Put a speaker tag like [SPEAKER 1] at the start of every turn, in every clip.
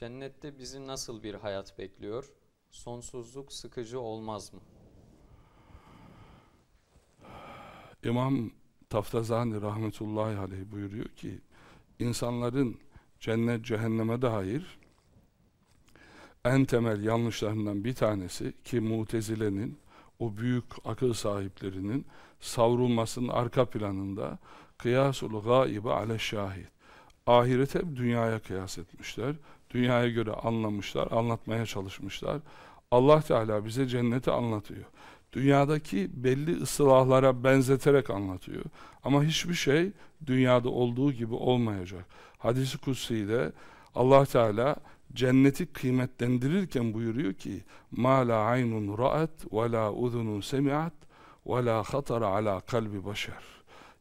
[SPEAKER 1] Cennette bizi nasıl bir hayat bekliyor? Sonsuzluk sıkıcı olmaz mı?
[SPEAKER 2] İmam Taftazani rahmetullahi aleyh buyuruyor ki insanların cennet cehenneme dair en temel yanlışlarından bir tanesi ki mutezilenin o büyük akıl sahiplerinin savrulmasının arka planında kıyasul gaibe ale şahit ahiret hep dünyaya kıyas etmişler dünyaya göre anlamışlar anlatmaya çalışmışlar Allah Teala bize cenneti anlatıyor dünyadaki belli ıslahlara benzeterek anlatıyor. Ama hiçbir şey dünyada olduğu gibi olmayacak. Hadis-i Kutsi'de Allah Teala cenneti kıymetlendirirken buyuruyor ki ma la aynun ra'at ve la udhunun semi'at ve la khatara ala kalbi başar.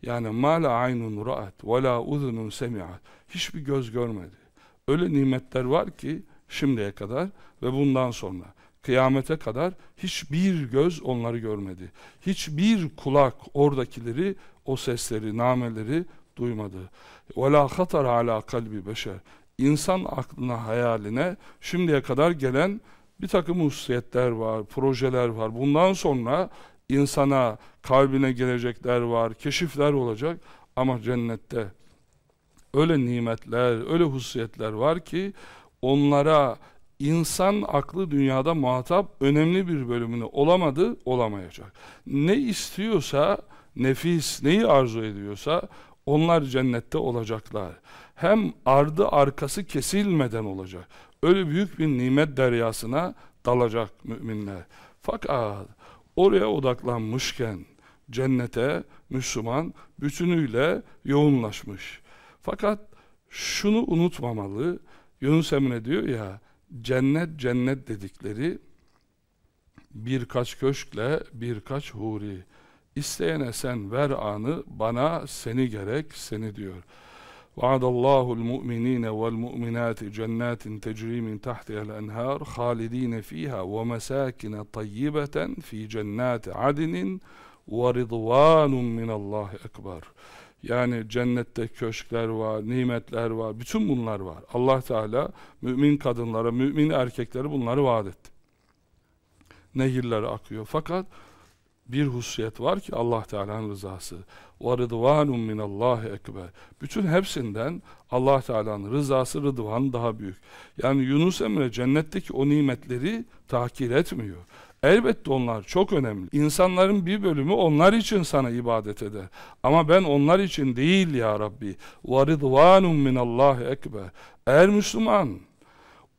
[SPEAKER 2] Yani ma la aynun ra'at ve la udhunun semi'at. Hiçbir göz görmedi Öyle nimetler var ki şimdiye kadar ve bundan sonra kıyamete kadar hiçbir göz onları görmedi. Hiçbir kulak oradakileri, o sesleri, nameleri duymadı. وَلَا خَطَرَ عَلَى kalbi beşer. İnsan aklına, hayaline şimdiye kadar gelen bir takım hususiyetler var, projeler var. Bundan sonra insana, kalbine gelecekler var, keşifler olacak. Ama cennette öyle nimetler, öyle hususiyetler var ki onlara insan aklı dünyada muhatap önemli bir bölümünü olamadı, olamayacak. Ne istiyorsa nefis, neyi arzu ediyorsa onlar cennette olacaklar. Hem ardı arkası kesilmeden olacak. Öyle büyük bir nimet deryasına dalacak müminler. Fakat oraya odaklanmışken cennete Müslüman bütünüyle yoğunlaşmış. Fakat şunu unutmamalı. Yunus Emre diyor ya cennet cennet dedikleri birkaç köşkle birkaç huri. İsteyene sen ver anı, bana seni gerek seni diyor. وعد الله المؤمنين والمؤمنات جنات تجري من تحتها الأنهار خالدين فيها ومساكن طيبة في جنات عدن ورضوان من الله أكبر yani cennette köşkler var, nimetler var, bütün bunlar var. Allah Teala mümin kadınlara, mümin erkeklere bunları vaat etti. Nehirler akıyor. Fakat bir hususiyet var ki Allah Teala'nın rızası. وَرِضْوَانٌ مِنَ اللّٰهِ ekber. Bütün hepsinden Allah Teala'nın rızası rıdvan daha büyük. Yani Yunus Emre cennetteki o nimetleri takir etmiyor. Elbette onlar çok önemli. İnsanların bir bölümü onlar için sana ibadet eder. Ama ben onlar için değil ya Rabbi. وَرِضْوَانٌ مِنَ اللّٰهِ ekber. Eğer Müslüman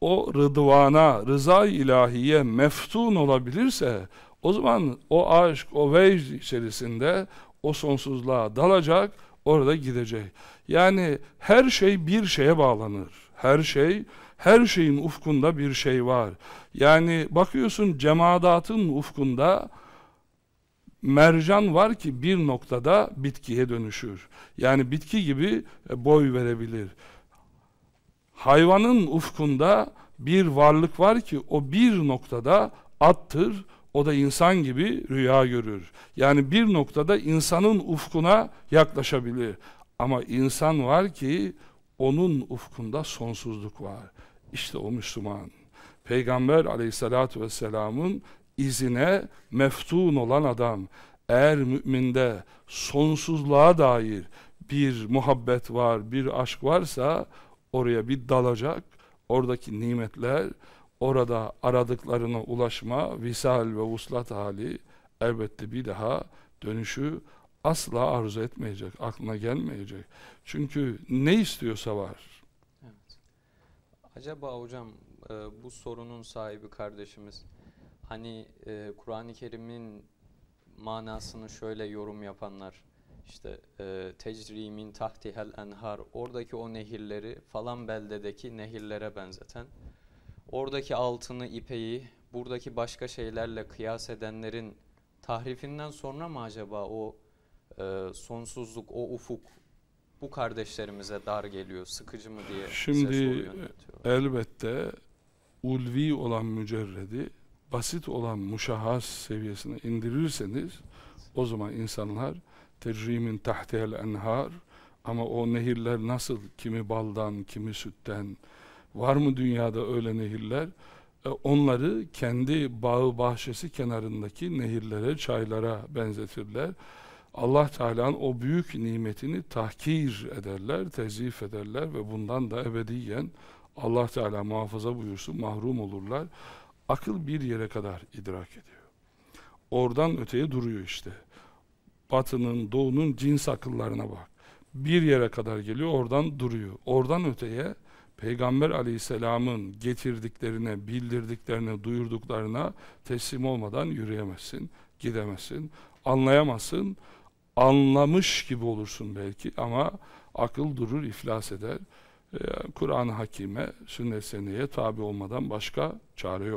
[SPEAKER 2] o rıdvana, rıza ilahiye meftun olabilirse o zaman o aşk, o vecd içerisinde o sonsuzluğa dalacak, orada gidecek. Yani her şey bir şeye bağlanır. Her şey her şeyin ufkunda bir şey var. Yani bakıyorsun cemadatın ufkunda mercan var ki bir noktada bitkiye dönüşür. Yani bitki gibi e, boy verebilir. Hayvanın ufkunda bir varlık var ki o bir noktada attır, o da insan gibi rüya görür. Yani bir noktada insanın ufkuna yaklaşabilir. Ama insan var ki onun ufkunda sonsuzluk var. İşte o Müslüman. Peygamber aleyhissalatu vesselamın izine meftun olan adam eğer müminde sonsuzluğa dair bir muhabbet var, bir aşk varsa oraya bir dalacak. Oradaki nimetler, orada aradıklarına ulaşma, visal ve vuslat hali elbette bir daha dönüşü asla arzu etmeyecek, aklına gelmeyecek. Çünkü ne istiyorsa var.
[SPEAKER 1] Acaba hocam e, bu sorunun sahibi kardeşimiz hani e, Kur'an-ı Kerim'in manasını şöyle yorum yapanlar işte e, tecrimin tahtihel enhar oradaki o nehirleri falan beldedeki nehirlere benzeten oradaki altını ipeyi buradaki başka şeylerle kıyas edenlerin tahrifinden sonra mı acaba o e, sonsuzluk o ufuk bu kardeşlerimize dar geliyor, sıkıcı mı diye
[SPEAKER 2] Şimdi elbette ulvi olan mücerredi basit olan muşahhas seviyesine indirirseniz o zaman insanlar tecrimin tahtihel enhar ama o nehirler nasıl kimi baldan kimi sütten Var mı dünyada öyle nehirler? E, onları kendi bağı bahçesi kenarındaki nehirlere, çaylara benzetirler. Allah Teala'nın o büyük nimetini tahkir ederler, tezif ederler ve bundan da ebediyen Allah Teala muhafaza buyursun mahrum olurlar. Akıl bir yere kadar idrak ediyor. Oradan öteye duruyor işte. Batının, doğunun cins akıllarına bak. Bir yere kadar geliyor, oradan duruyor. Oradan öteye Peygamber aleyhisselamın getirdiklerine, bildirdiklerine, duyurduklarına teslim olmadan yürüyemezsin, gidemezsin, anlayamazsın. Anlamış gibi olursun belki ama akıl durur, iflas eder. Ee, Kur'an-ı Hakime, sünnet seneye tabi olmadan başka çare yok.